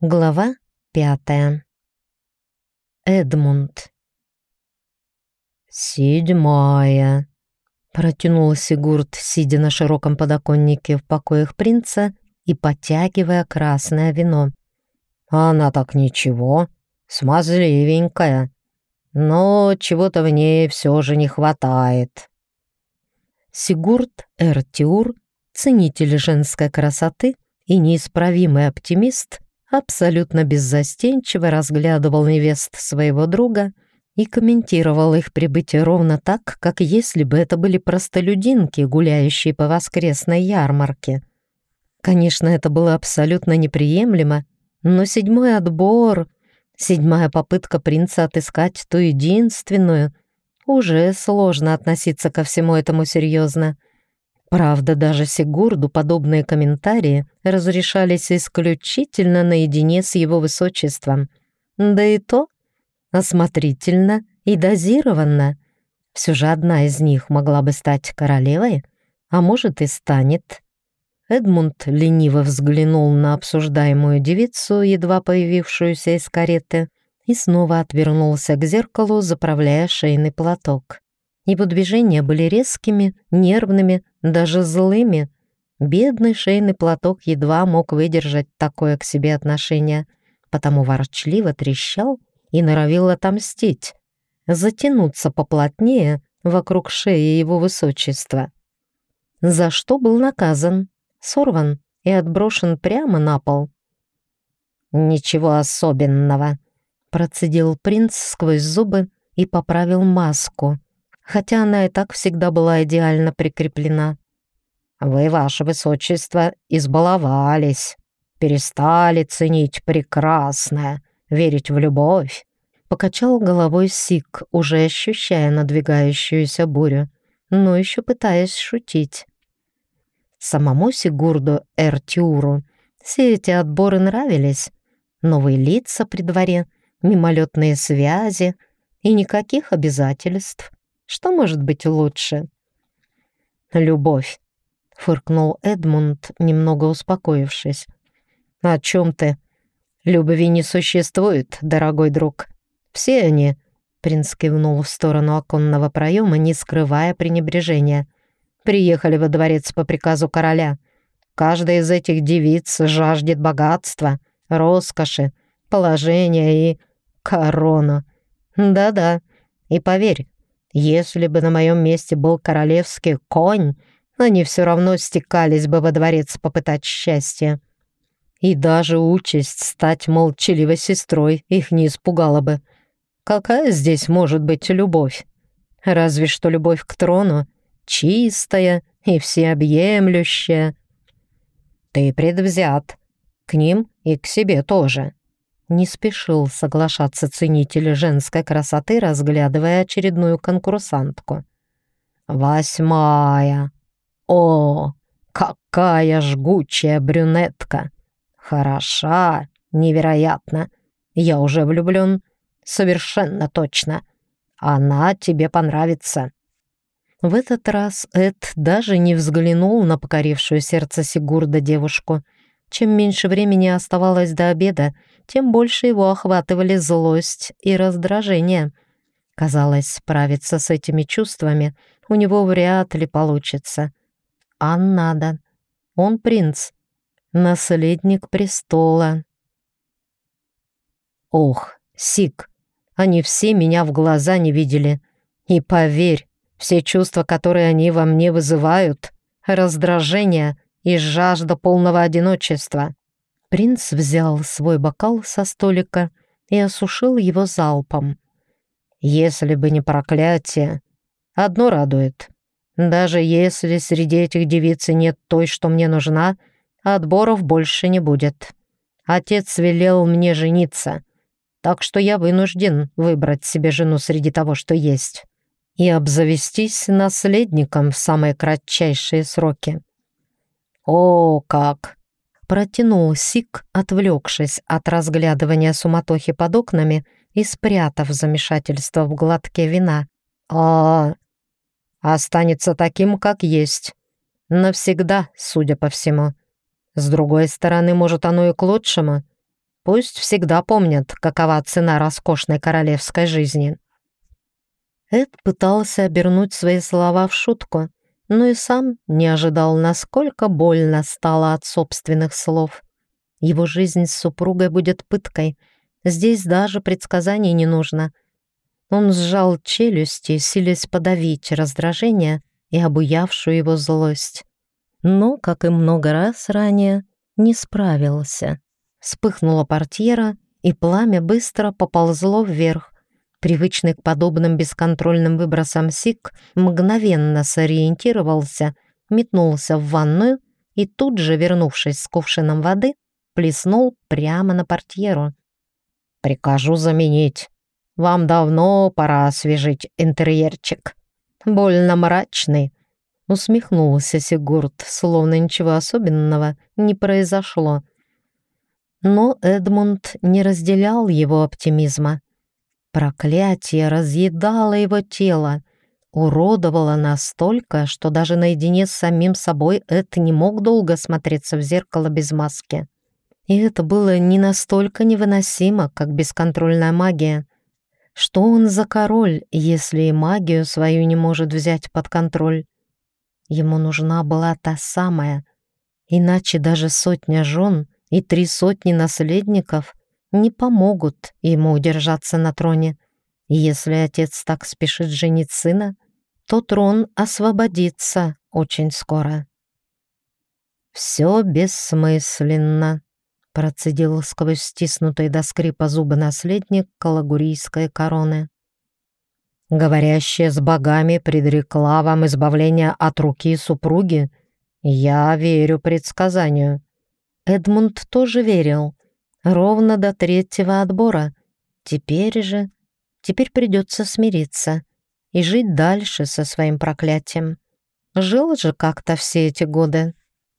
Глава пятая. Эдмунд. «Седьмая», — протянул Сигурд, сидя на широком подоконнике в покоях принца и потягивая красное вино. «Она так ничего, смазливенькая, но чего-то в ней все же не хватает». Сигурд Эртиур, ценитель женской красоты и неисправимый оптимист — абсолютно беззастенчиво разглядывал невест своего друга и комментировал их прибытие ровно так, как если бы это были простолюдинки, гуляющие по воскресной ярмарке. Конечно, это было абсолютно неприемлемо, но седьмой отбор, седьмая попытка принца отыскать ту единственную, уже сложно относиться ко всему этому серьезно. Правда, даже Сигурду подобные комментарии разрешались исключительно наедине с его высочеством. Да и то осмотрительно и дозированно. Все же одна из них могла бы стать королевой, а может и станет. Эдмунд лениво взглянул на обсуждаемую девицу, едва появившуюся из кареты, и снова отвернулся к зеркалу, заправляя шейный платок. Его движения были резкими, нервными, даже злыми. Бедный шейный платок едва мог выдержать такое к себе отношение, потому ворчливо трещал и норовил отомстить, затянуться поплотнее вокруг шеи его высочества. За что был наказан, сорван и отброшен прямо на пол. «Ничего особенного», — процедил принц сквозь зубы и поправил маску — хотя она и так всегда была идеально прикреплена. «Вы, ваше высочество, избаловались, перестали ценить прекрасное, верить в любовь», покачал головой Сик, уже ощущая надвигающуюся бурю, но еще пытаясь шутить. Самому Сигурду Эртюру все эти отборы нравились. Новые лица при дворе, мимолетные связи и никаких обязательств. Что может быть лучше? Любовь, фыркнул Эдмунд, немного успокоившись. О чем ты? Любви не существует, дорогой друг. Все они, принц кивнул в сторону оконного проема, не скрывая пренебрежения, приехали во дворец по приказу короля. Каждая из этих девиц жаждет богатства, роскоши, положения и корону. Да-да, и поверь, если бы на моем месте был королевский конь, они все равно стекались бы во дворец попытать счастье. И даже участь стать молчаливой сестрой их не испугала бы. Какая здесь может быть любовь? Разве что любовь к трону, чистая и всеобъемлющая. Ты предвзят. К ним и к себе тоже. Не спешил соглашаться ценитель женской красоты, разглядывая очередную конкурсантку. «Восьмая! О, какая жгучая брюнетка! Хороша, невероятно! Я уже влюблен, совершенно точно. Она тебе понравится!» В этот раз Эд даже не взглянул на покорившую сердце Сигурда девушку — чем меньше времени оставалось до обеда, тем больше его охватывали злость и раздражение. Казалось, справиться с этими чувствами у него вряд ли получится. А надо. Он принц, наследник престола. Ох, Сик, они все меня в глаза не видели. И поверь, все чувства, которые они во мне вызывают, раздражение — и жажда полного одиночества. Принц взял свой бокал со столика и осушил его залпом. Если бы не проклятие, одно радует. Даже если среди этих девиц нет той, что мне нужна, отборов больше не будет. Отец велел мне жениться, так что я вынужден выбрать себе жену среди того, что есть, и обзавестись наследником в самые кратчайшие сроки. «О, как!» Протянул Сик, отвлекшись от разглядывания суматохи под окнами и спрятав замешательство в глотке вина. «А, останется таким, как есть. Навсегда, судя по всему. С другой стороны, может, оно и к лучшему. Пусть всегда помнят, какова цена роскошной королевской жизни». Эд пытался обернуть свои слова в шутку, но и сам не ожидал, насколько больно стало от собственных слов. Его жизнь с супругой будет пыткой. Здесь даже предсказаний не нужно. Он сжал челюсти, силясь подавить раздражение и обуявшую его злость. Но, как и много раз ранее, не справился. Вспыхнула портьера, и пламя быстро поползло вверх. Привычный к подобным бесконтрольным выбросам Сик мгновенно сориентировался, метнулся в ванную и тут же, вернувшись с кувшином воды, плеснул прямо на портьеру. «Прикажу заменить. Вам давно пора освежить интерьерчик. Больно мрачный». Усмехнулся Сигурд, словно ничего особенного не произошло. Но Эдмунд не разделял его оптимизма. Проклятие разъедало его тело, уродовало настолько, что даже наедине с самим собой Эд не мог долго смотреться в зеркало без маски. И это было не настолько невыносимо, как бесконтрольная магия. Что он за король, если и магию свою не может взять под контроль? Ему нужна была та самая, иначе даже сотня жен и три сотни наследников не помогут ему удержаться на троне. Если отец так спешит женить сына, то трон освободится очень скоро. «Все бессмысленно», — процедил сквозь стиснутые до скрипа зубы наследник калагурийской короны. «Говорящая с богами предрекла вам избавление от руки супруги. Я верю предсказанию». Эдмунд тоже верил, ровно до третьего отбора. Теперь же... Теперь придется смириться и жить дальше со своим проклятием. Жил же как-то все эти годы.